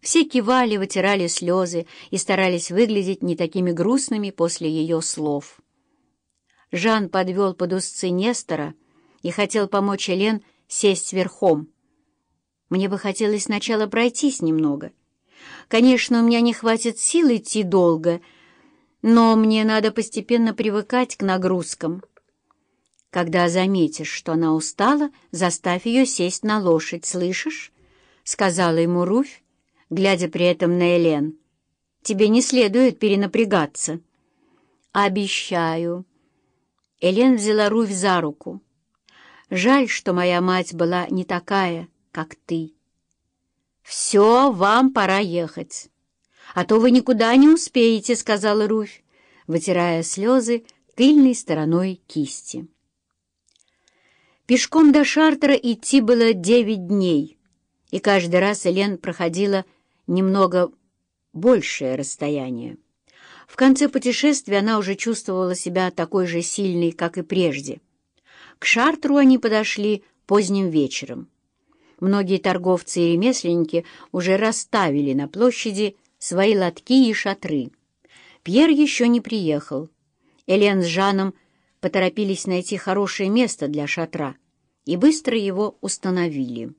Все кивали, вытирали слезы и старались выглядеть не такими грустными после ее слов. Жан подвел под узцы Нестора и хотел помочь Элен сесть верхом. Мне бы хотелось сначала пройтись немного. Конечно, у меня не хватит сил идти долго, но мне надо постепенно привыкать к нагрузкам. Когда заметишь, что она устала, заставь ее сесть на лошадь, слышишь? — сказала ему Руфь, глядя при этом на Элен. «Тебе не следует перенапрягаться». «Обещаю». Элен взяла Руфь за руку. «Жаль, что моя мать была не такая, как ты». «Все, вам пора ехать. А то вы никуда не успеете», — сказала Руфь, вытирая слезы тыльной стороной кисти. Пешком до Шартера идти было девять дней, и каждый раз Элен проходила немного большее расстояние. В конце путешествия она уже чувствовала себя такой же сильной, как и прежде. К Шартру они подошли поздним вечером. Многие торговцы и ремесленники уже расставили на площади свои лотки и шатры. Пьер еще не приехал. Элен с Жаном поторопились найти хорошее место для шатра и быстро его установили.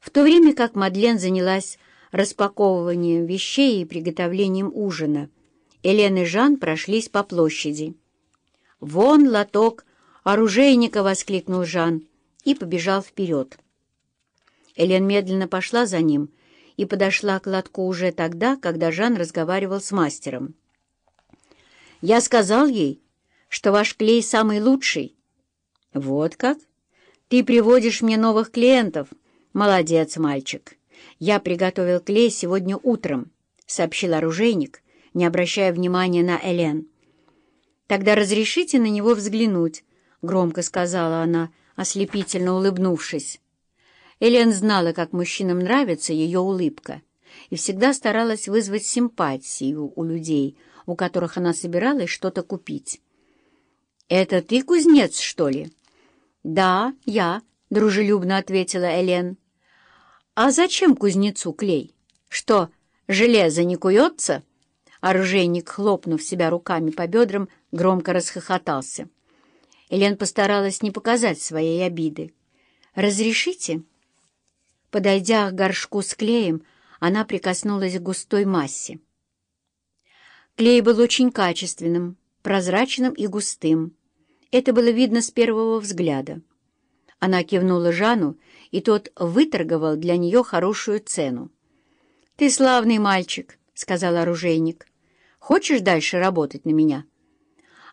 В то время как Мадлен занялась распаковыванием вещей и приготовлением ужина, Элен и Жан прошлись по площади. «Вон лоток оружейника!» — воскликнул Жан и побежал вперед. Элен медленно пошла за ним и подошла к лотку уже тогда, когда Жан разговаривал с мастером. «Я сказал ей, что ваш клей самый лучший». «Вот как? Ты приводишь мне новых клиентов. Молодец, мальчик». «Я приготовил клей сегодня утром», — сообщил оружейник, не обращая внимания на Элен. «Тогда разрешите на него взглянуть», — громко сказала она, ослепительно улыбнувшись. Элен знала, как мужчинам нравится ее улыбка, и всегда старалась вызвать симпатию у людей, у которых она собиралась что-то купить. «Это ты кузнец, что ли?» «Да, я», — дружелюбно ответила Элен. «А зачем кузнецу клей? Что, железо не куется?» Оружейник, хлопнув себя руками по бедрам, громко расхохотался. Элен постаралась не показать своей обиды. «Разрешите?» Подойдя к горшку с клеем, она прикоснулась к густой массе. Клей был очень качественным, прозрачным и густым. Это было видно с первого взгляда. Она кивнула Жану, и тот выторговал для нее хорошую цену. «Ты славный мальчик», — сказал оружейник. «Хочешь дальше работать на меня?»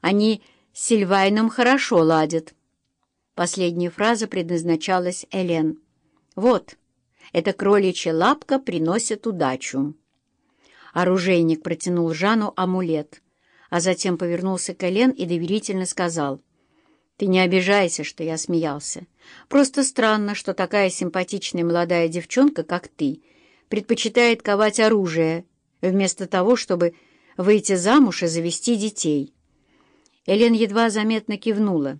«Они с Сильвайном хорошо ладят». Последняя фраза предназначалась Элен. «Вот, эта кроличья лапка приносит удачу». Оружейник протянул Жану амулет, а затем повернулся к Элен и доверительно сказал — ты не обижайся, что я смеялся. Просто странно, что такая симпатичная молодая девчонка, как ты, предпочитает ковать оружие, вместо того, чтобы выйти замуж и завести детей. Элен едва заметно кивнула.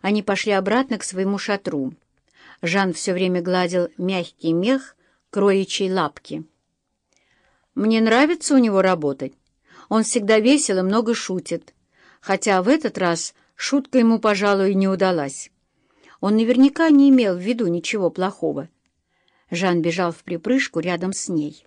Они пошли обратно к своему шатру. Жан все время гладил мягкий мех кроличьей лапки. «Мне нравится у него работать. Он всегда весел много шутит, хотя в этот раз Шутка ему, пожалуй, не удалась. Он наверняка не имел в виду ничего плохого. Жан бежал в припрыжку рядом с ней.